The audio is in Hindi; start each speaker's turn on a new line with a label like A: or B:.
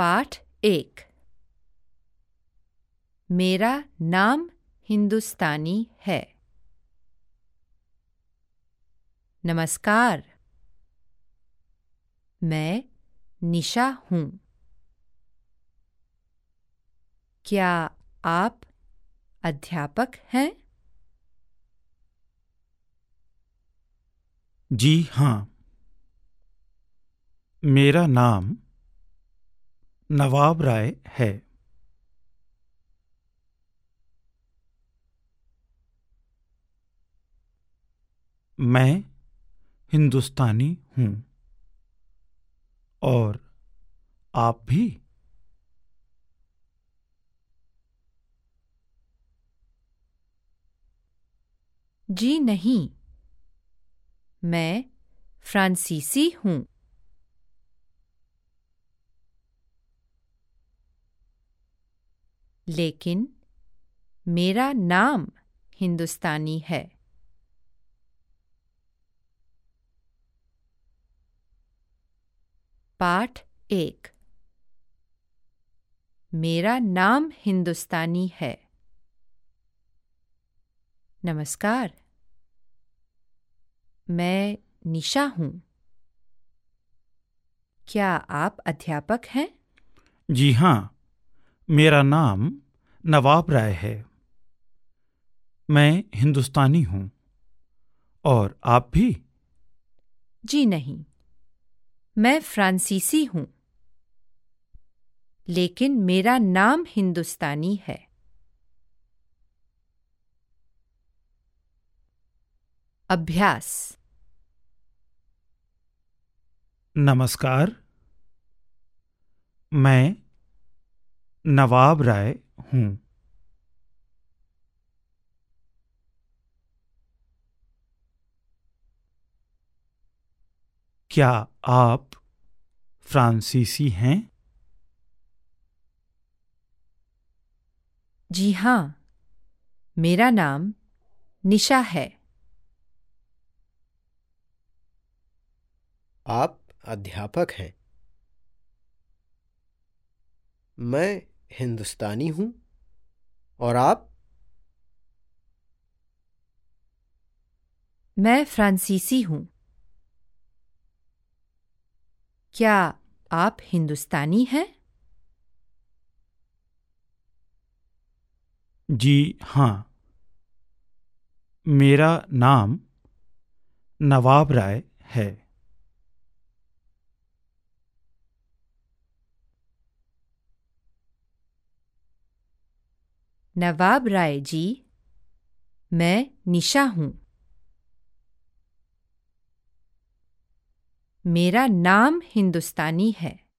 A: पाठ एक। मेरा नाम हिंदुस्तानी है। नमस्कार। मैं निशा हूँ। क्या आप अध्यापक हैं?
B: जी हाँ। मेरा नाम नवाब राय है। मैं हिंदुस्तानी हूँ और आप भी?
A: जी नहीं मैं फ्रांसीसी हूँ। लेकिन मेरा नाम हिंदुस्तानी है। पाठ एक। मेरा नाम हिंदुस्तानी है। नमस्कार। मैं निशा हूँ। क्या आप अध्यापक हैं?
B: जी हाँ मेरा नाम नवाब राय है। मैं हिंदुस्तानी हूँ। और आप भी?
A: जी नहीं मैं फ्रांसीसी हूँ। लेकिन मेरा नाम हिंदुस्तानी है। अभ्यास।
B: नमस्कार। मैं नवाब राय हूँ। क्या आप फ्रांसीसी हैं?
A: जी हाँ मेरा नाम निशा है।
C: आप अध्यापक हैं। मैं हिंदुस्तानी हूँ और आप?
A: मैं फ्रांसीसी हूँ। क्या आप हिंदुस्तानी हैं?
B: जी हाँ। मेरा नाम नवाब राय है।
A: नवाब राय जी मैं निशा हूँ। मेरा नाम हिंदुस्तानी है।